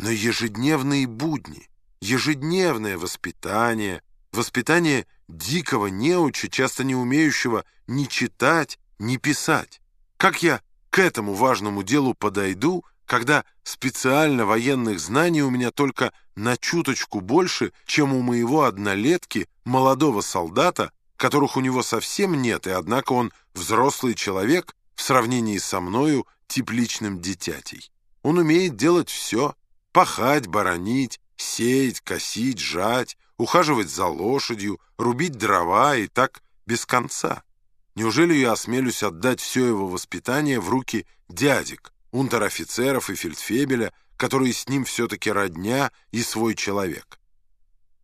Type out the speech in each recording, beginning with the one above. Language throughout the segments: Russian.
Но ежедневные будни, ежедневное воспитание, воспитание дикого неуча, часто не умеющего ни читать, ни писать. Как я к этому важному делу подойду, когда специально военных знаний у меня только на чуточку больше, чем у моего однолетки, молодого солдата, которых у него совсем нет, и однако он взрослый человек в сравнении со мною тепличным дитятей. Он умеет делать все — пахать, боронить, сеять, косить, жать, ухаживать за лошадью, рубить дрова и так без конца. Неужели я осмелюсь отдать все его воспитание в руки дядек, унтер-офицеров и фельдфебеля, которые с ним все-таки родня и свой человек?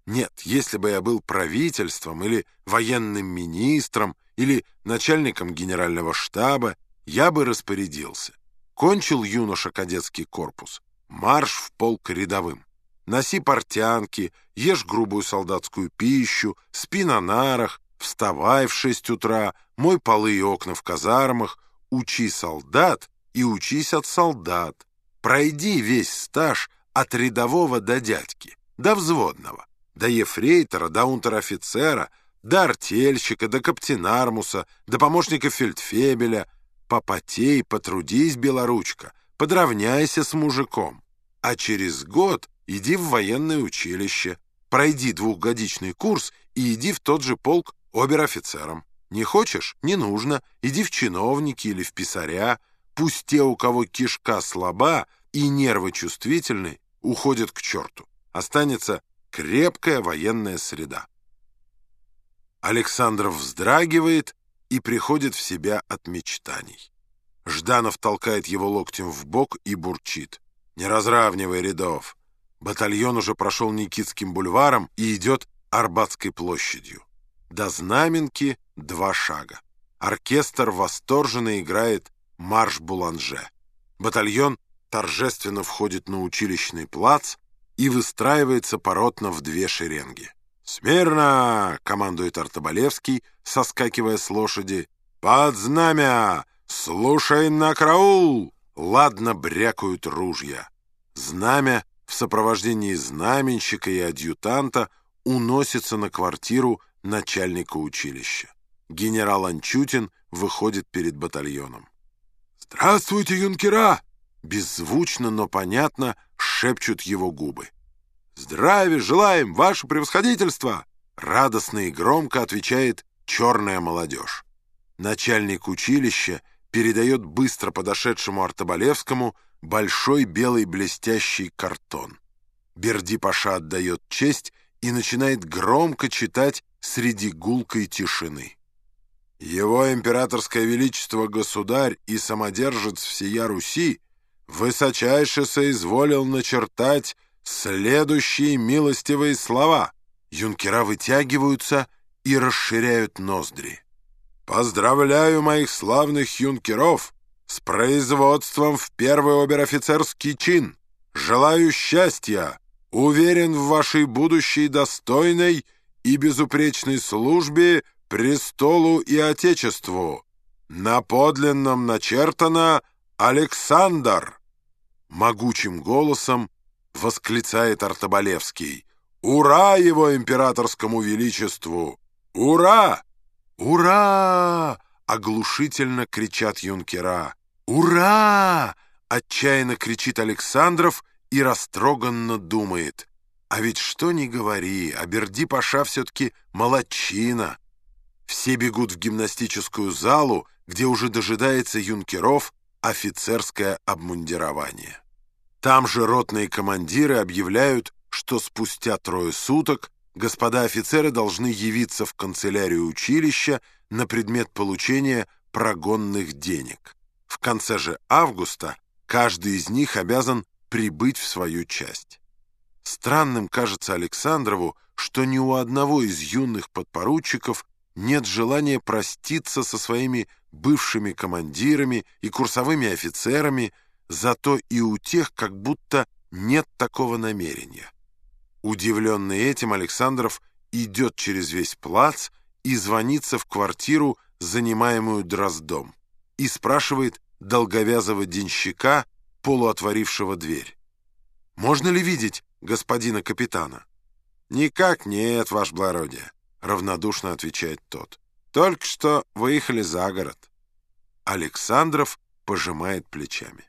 Нет, если бы я был правительством или военным министром или начальником генерального штаба, я бы распорядился. Кончил юноша кадетский корпус, марш в полк рядовым. Носи портянки, ешь грубую солдатскую пищу, спи на нарах, вставай в шесть утра, мой полы и окна в казармах, учи солдат и учись от солдат. Пройди весь стаж от рядового до дядьки, до взводного, до ефрейтора, до унтер-офицера, до артельщика, до каптенармуса, до помощника фельдфебеля. Попотей, потрудись, белоручка, подравняйся с мужиком. А через год иди в военное училище, пройди двухгодичный курс и иди в тот же полк обер-офицером. Не хочешь? Не нужно. Иди в чиновники или в писаря. Пусть те, у кого кишка слаба и нервы чувствительны, уходят к черту. Останется крепкая военная среда. Александров вздрагивает и приходит в себя от мечтаний. Жданов толкает его локтем в бок и бурчит. «Не разравнивай рядов. Батальон уже прошел Никитским бульваром и идет Арбатской площадью. До Знаменки два шага. Оркестр восторженно играет марш Буланже. Батальон торжественно входит на училищный плац и выстраивается поротно в две шеренги. «Смирно!» — командует Артобалевский, соскакивая с лошади. «Под знамя! Слушай на караул!» Ладно брякают ружья. Знамя в сопровождении знаменщика и адъютанта уносится на квартиру начальника училища. Генерал Анчутин выходит перед батальоном. «Здравствуйте, юнкера!» Беззвучно, но понятно шепчут его губы. «Здравия желаем, ваше превосходительство!» Радостно и громко отвечает черная молодежь. Начальник училища передает быстро подошедшему Артобалевскому большой белый блестящий картон. Берди-паша отдает честь и начинает громко читать среди гулкой тишины. Его императорское величество государь и самодержец всея Руси высочайше соизволил начертать следующие милостивые слова. Юнкера вытягиваются и расширяют ноздри. «Поздравляю моих славных юнкеров с производством в первый обер-офицерский чин! Желаю счастья! Уверен в вашей будущей достойной и безупречной службе престолу и отечеству. На подлинном начертано «Александр!» Могучим голосом восклицает Артобалевский. «Ура его императорскому величеству! Ура! Ура!» Оглушительно кричат юнкера. «Ура!» — отчаянно кричит Александров и растроганно думает. «А ведь что ни говори, а Берди-Паша все-таки молодчина». Все бегут в гимнастическую залу, где уже дожидается юнкеров офицерское обмундирование. Там же ротные командиры объявляют, что спустя трое суток господа офицеры должны явиться в канцелярию училища на предмет получения прогонных денег. В конце же августа каждый из них обязан прибыть в свою часть. Странным кажется Александрову, что ни у одного из юных подпоручиков нет желания проститься со своими бывшими командирами и курсовыми офицерами, зато и у тех как будто нет такого намерения. Удивленный этим, Александров идет через весь плац и звонится в квартиру, занимаемую Дроздом, и спрашивает долговязого денщика, полуотворившего дверь. Можно ли видеть господина капитана?» «Никак нет, ваше благородие», — равнодушно отвечает тот. «Только что выехали за город». Александров пожимает плечами.